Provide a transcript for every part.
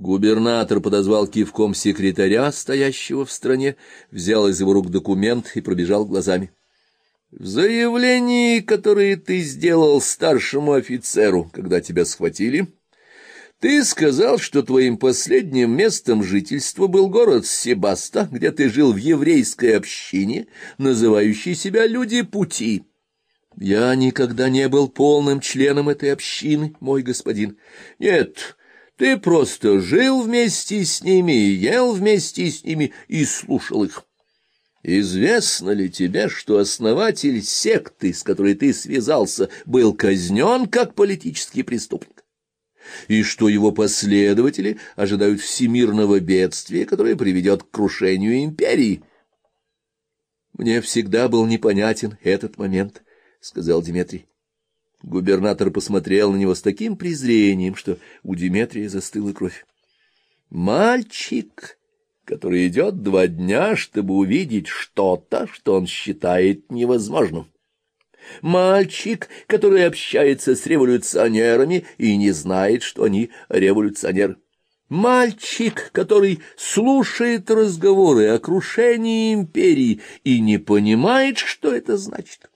Губернатор подозвал кивком секретаря, стоящего в стороне, взял из его рук документ и пробежал глазами. — В заявлении, которое ты сделал старшему офицеру, когда тебя схватили, ты сказал, что твоим последним местом жительства был город Себаста, где ты жил в еврейской общине, называющей себя «Люди пути». Я никогда не был полным членом этой общины, мой господин. Нет, ты просто жил вместе с ними, ел вместе с ними и слушал их. Известно ли тебе, что основатель секты, с которой ты связался, был казнен как политический преступник? И что его последователи ожидают всемирного бедствия, которое приведет к крушению империи? Мне всегда был непонятен этот момент, — сказал Дмитрий. Губернатор посмотрел на него с таким презрением, что у Диметрия застыла кровь. «Мальчик, который идет два дня, чтобы увидеть что-то, что он считает невозможным. Мальчик, который общается с революционерами и не знает, что они революционеры. Мальчик, который слушает разговоры о крушении империи и не понимает, что это значит.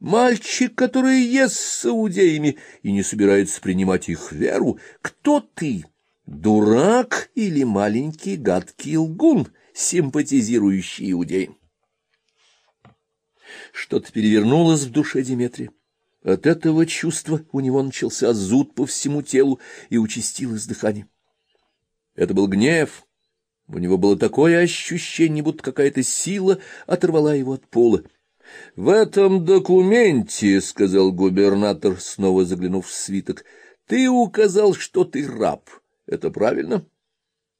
Мальчик, который ест с иудеями и не собирается принимать их веру, кто ты, дурак или маленький гадкий лгун, симпатизирующий иудеям? Что-то перевернулось в душе Диметрия. От этого чувства у него начался зуд по всему телу и участилось дыхание. Это был гнев. У него было такое ощущение, будто какая-то сила оторвала его от пола. — В этом документе, — сказал губернатор, снова заглянув в свиток, — ты указал, что ты раб. Это правильно?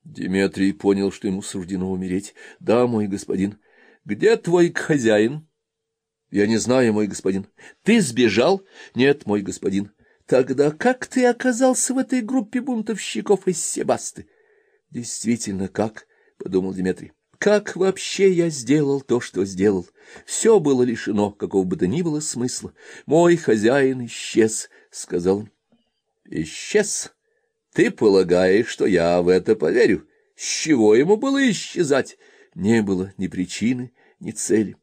Диметрий понял, что ему суждено умереть. — Да, мой господин. — Где твой хозяин? — Я не знаю, мой господин. — Ты сбежал? — Нет, мой господин. — Тогда как ты оказался в этой группе бунтовщиков из Себасты? — Действительно, как? — подумал Диметрий. Как вообще я сделал то, что сделал? Все было лишено какого бы то ни было смысла. Мой хозяин исчез, — сказал он. — Исчез? Ты полагаешь, что я в это поверю? С чего ему было исчезать? Не было ни причины, ни цели.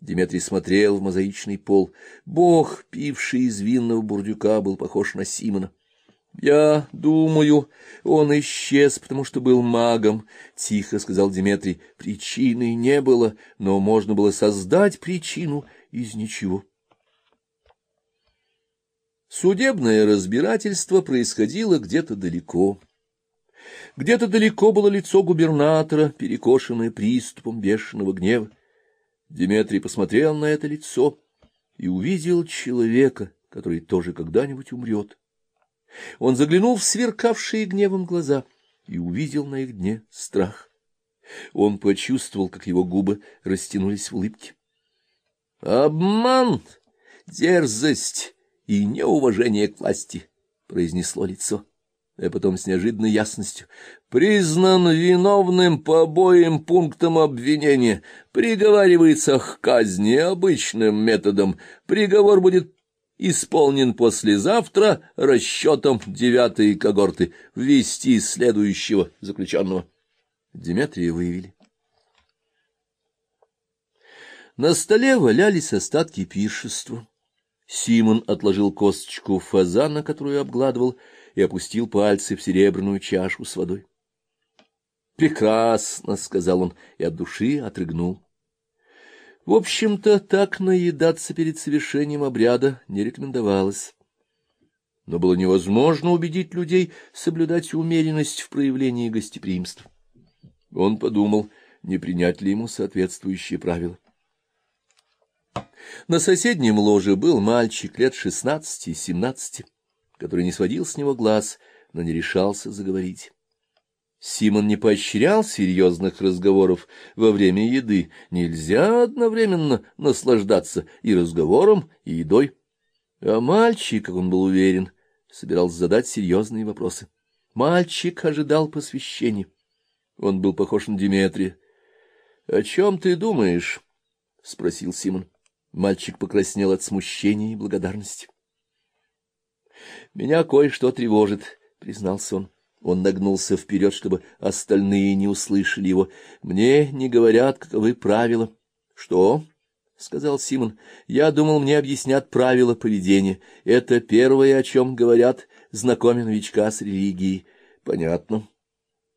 Дмитрий смотрел в мозаичный пол. Бог, пивший из винного бурдюка, был похож на Симона. Я думаю, он исчез, потому что был магом, — тихо сказал Диметрий. Причины не было, но можно было создать причину из ничего. Судебное разбирательство происходило где-то далеко. Где-то далеко было лицо губернатора, перекошенное приступом бешеного гнева. Диметрий посмотрел на это лицо и увидел человека, который тоже когда-нибудь умрет. Он заглянул в сверкавшие гневом глаза и увидел на их дне страх. Он почувствовал, как его губы растянулись в улыбке. «Обман, дерзость и неуважение к власти», — произнесло лицо. А потом с неожиданной ясностью. «Признан виновным по обоим пунктам обвинения. Приговаривается к казни обычным методом. Приговор будет исполнен послезавтра расчетом девятой когорты ввести следующего заключенного. Деметрия выявили. На столе валялись остатки пиршества. Симон отложил косточку фазана, которую обгладывал, и опустил пальцы в серебряную чашу с водой. «Прекрасно!» — сказал он и от души отрыгнул. В общем-то, так наедаться перед совершением обряда не рекомендовалось. Но было невозможно убедить людей соблюдать умеренность в проявлении гостеприимства. Он подумал, не принять ли ему соответствующие правила. На соседнем ложе был мальчик лет шестнадцати-семнадцати, который не сводил с него глаз, но не решался заговорить. Симон не поощрял серьезных разговоров во время еды. Нельзя одновременно наслаждаться и разговором, и едой. А мальчик, как он был уверен, собирался задать серьезные вопросы. Мальчик ожидал посвящения. Он был похож на Диметрия. — О чем ты думаешь? — спросил Симон. Мальчик покраснел от смущения и благодарности. — Меня кое-что тревожит, — признался он. Он нагнулся вперед, чтобы остальные не услышали его. Мне не говорят, каковы правила. Что? — сказал Симон. — Я думал, мне объяснят правила поведения. Это первое, о чем говорят, знакомя новичка с религией. — Понятно. —